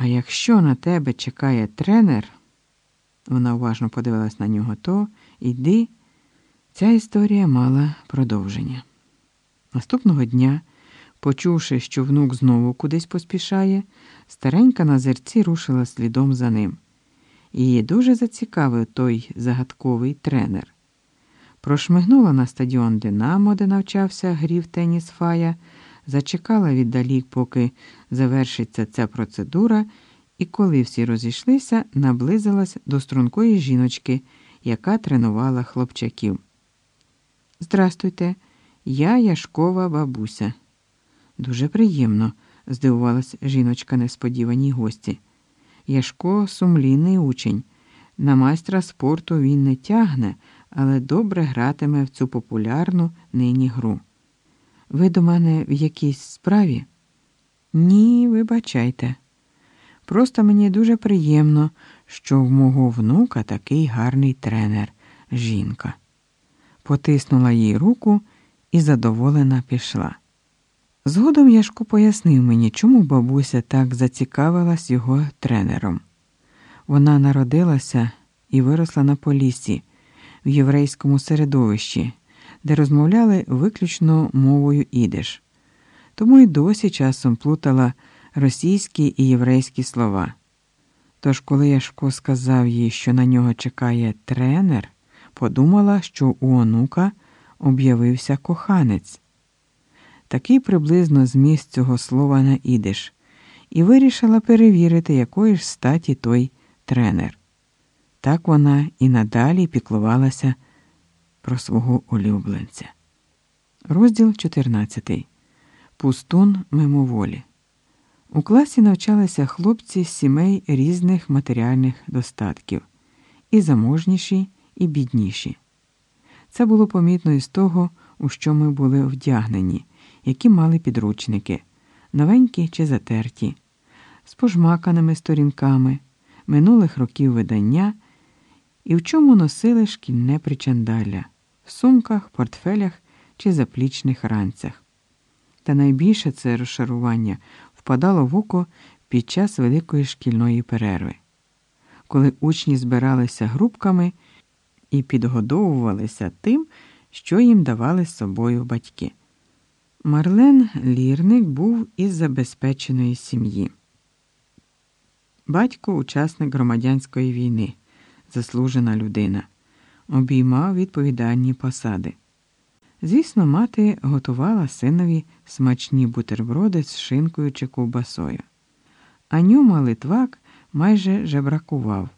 А якщо на тебе чекає тренер, вона уважно подивилась на нього, то йди. Ця історія мала продовження. Наступного дня, почувши, що внук знову кудись поспішає, старенька на зерці рушила слідом за ним. Її дуже зацікавив той загадковий тренер. Прошмигнула на стадіон Динамо, де навчався грів теніс Фая, зачекала віддалік, поки завершиться ця процедура, і коли всі розійшлися, наблизилась до стрункої жіночки, яка тренувала хлопчаків. Здрастуйте, я Яшкова бабуся. Дуже приємно, здивувалась жіночка несподіваній гості. Яшко сумлінний учень. На майстра спорту він не тягне, але добре гратиме в цю популярну нині гру. Ви до мене в якійсь справі? Ні, вибачайте. Просто мені дуже приємно, що в мого внука такий гарний тренер, жінка. Потиснула їй руку і задоволена пішла. Згодом Яшко пояснив мені, чому бабуся так зацікавилась його тренером. Вона народилася і виросла на полісі в єврейському середовищі, де розмовляли виключно мовою ідиш, тому й досі часом плутала російські і єврейські слова. Тож, коли Яшко сказав їй, що на нього чекає тренер, подумала, що у онука об'явився коханець. Такий приблизно зміст цього слова на ідиш, і вирішила перевірити, якої ж статі той тренер. Так вона і надалі піклувалася про свого улюбленця. Розділ 14. Пустун мимоволі. У класі навчалися хлопці з сімей різних матеріальних достатків і заможніші, і бідніші. Це було помітно із того, у що ми були вдягнені, які мали підручники, новенькі чи затерті, з пожмаканими сторінками, минулих років видання і в чому носили шкільне причандалля в сумках, портфелях чи заплічних ранцях. Та найбільше це розшарування впадало в око під час великої шкільної перерви, коли учні збиралися групками і підгодовувалися тим, що їм давали з собою батьки. Марлен Лірник був із забезпеченої сім'ї. Батько учасник громадянської війни, заслужена людина, обіймав відповідальні посади. Звісно, мати готувала синові смачні бутерброди з шинкою чи ковбасою. А Нюма Литвак майже жебракував,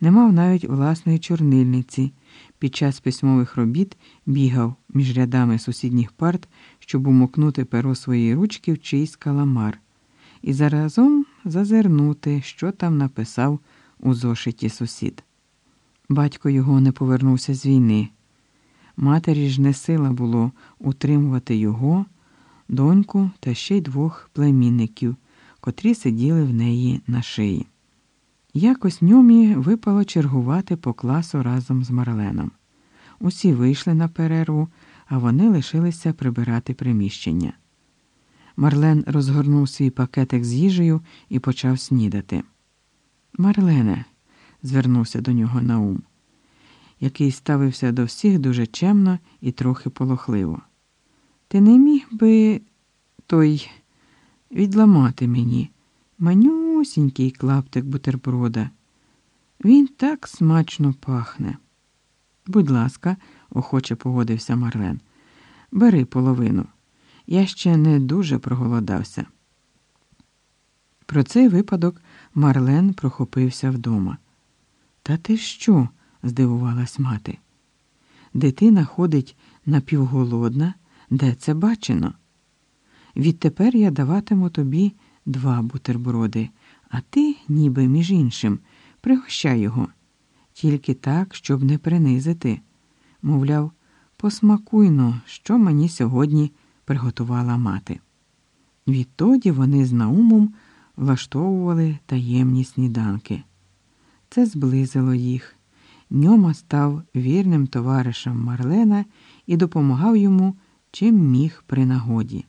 не мав навіть власної чорнильниці. Під час письмових робіт бігав між рядами сусідніх парт, щоб умокнути перо своєї ручки в чийсь каламар, і заразом зазирнути, що там написав у зошиті сусід. Батько його не повернувся з війни. Матері ж не сила було утримувати його, доньку та ще й двох племінників, котрі сиділи в неї на шиї. Якось ньомі випало чергувати по класу разом з Марленом. Усі вийшли на перерву, а вони лишилися прибирати приміщення. Марлен розгорнув свій пакетик з їжею і почав снідати. Марлене, звернувся до нього Наум який ставився до всіх дуже чемно і трохи полохливо. Ти не міг би той відламати мені манюсінький клаптик бутерброда. Він так смачно пахне. Будь ласка, охоче погодився Марлен. Бери половину. Я ще не дуже проголодався. Про цей випадок Марлен прохопився вдома. Та ти що? здивувалась мати. Дитина ходить напівголодна, де це бачено. Відтепер я даватиму тобі два бутерброди, а ти, ніби між іншим, пригощай його, тільки так, щоб не принизити. Мовляв, посмакуйно, що мені сьогодні приготувала мати. Відтоді вони з Наумом влаштовували таємні сніданки. Це зблизило їх. Ньома став вірним товаришем Марлена і допомагав йому, чим міг при нагоді.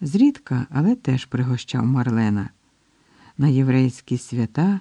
Зрідка, але теж пригощав Марлена. на єврейські свята